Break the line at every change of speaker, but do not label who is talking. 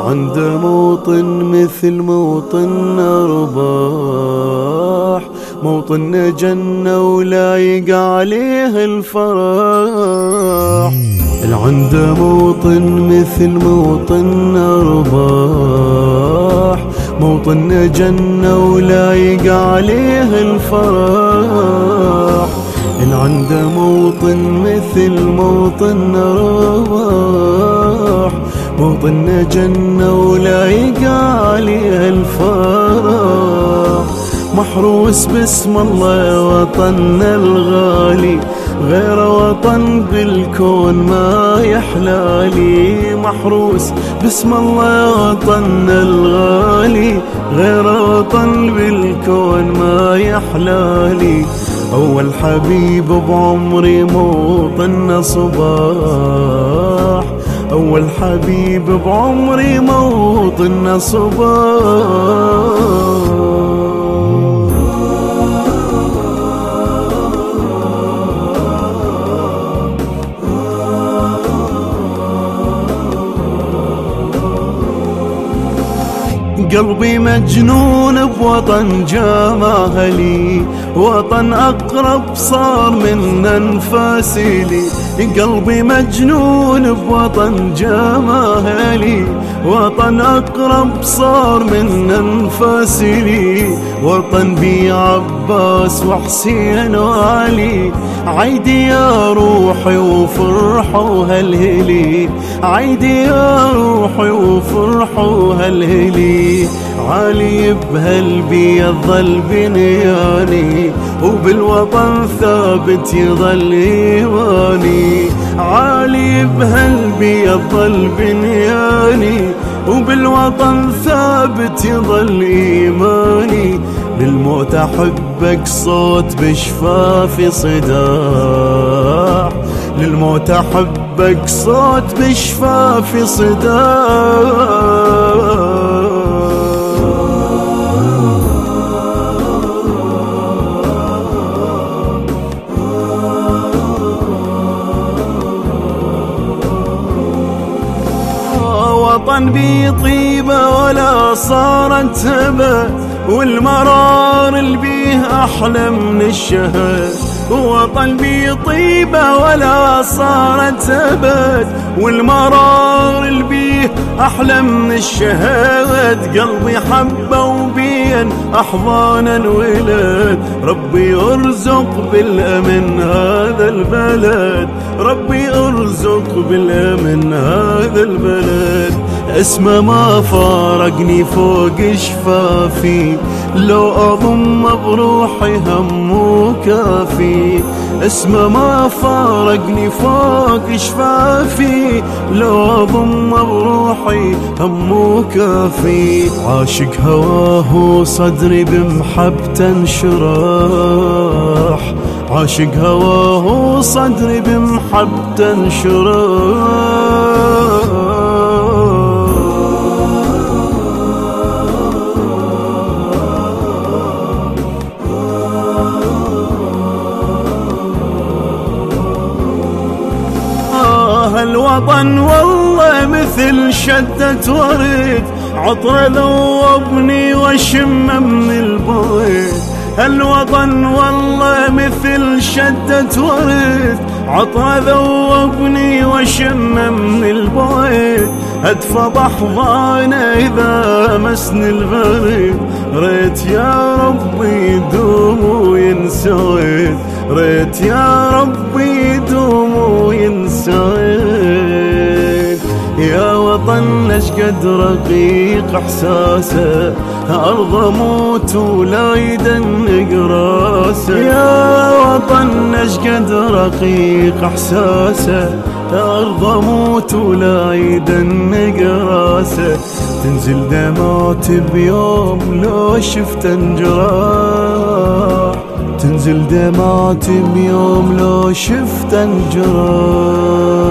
العند موطن مثل موطن أرباح. موطن جنة ولايق عليه الفرح. العند موطن مثل موطن أرباح. موطن جنة ولايق عليه الفرح. العند موطن مثل موطن أرباح. موطن جنة ولايق عليه الفرح محروس باسم الله وطننا الغالي غير وطن بالكون ما يحلالي محروس باسم الله وطننا الغالي غير وطن بالكون ما يحلالي أول حبيب بعمري موطن صباح أول حبيب بعمري موطن صباح. قلبي مجنون بوطن جمالي وطن أقرب صار من أنفاسي لي. قلبي مجنون بوطن جمالي وطن أقرب صار من أنفاسي وطن بي عباس وحسين وعلي. عيدي يا روحي وفرح وهلهلي عيدي يا روحي وفرح وهلهلي علي بهلبي يظل بنياني وبالوطن ثابت يظل إيماني عالي بهلبي يظل بنياني وبالوطن ثابت يظل إيماني. للموت أحبك صوت بشفافي صداح للموت أحبك صوت بشفافي صداح وطن بي طيبة ولا صارت هبة والمرار اللي بيه أحلى من الشهد. وطن بي طيبة ولا صارت أبد والمرار اللي بيه أحلى من الشهد قلبي حبة وبين أحضانا ولد ربي أرزق بالأمن هذا البلد. ربي أرزق بالأمن هذا البلد. اسمه ما فارقني فوق شفافي. لو أضم بروحي هم كافي. اسمه ما فارقني فوق شفافي. لو أضم بروحي هم كافي. عاشق هواه صدري بمحبته انشراح عاشق هواه صدري بمحبته انشراح الوطن والله مثل شدة ورد عطر ذوبني وشم من البيت الوطن والله مثل شدة ورد عطر ذوبني وشم من البيت ادفض احضانه إذا مسني البرد ريت يا ربي يدوم وينسويت ريت يا ربي يا وطن اشقد رقيق إحساسه. أرض أموت ولا يدنق راسه. يا وطن اشقد رقيق إحساسه. أرض أموت ولا يدنق راسه. تنزل دمعت بيوم لو شفت انجراح تنزل دمعت بيوم لو شفت انجراح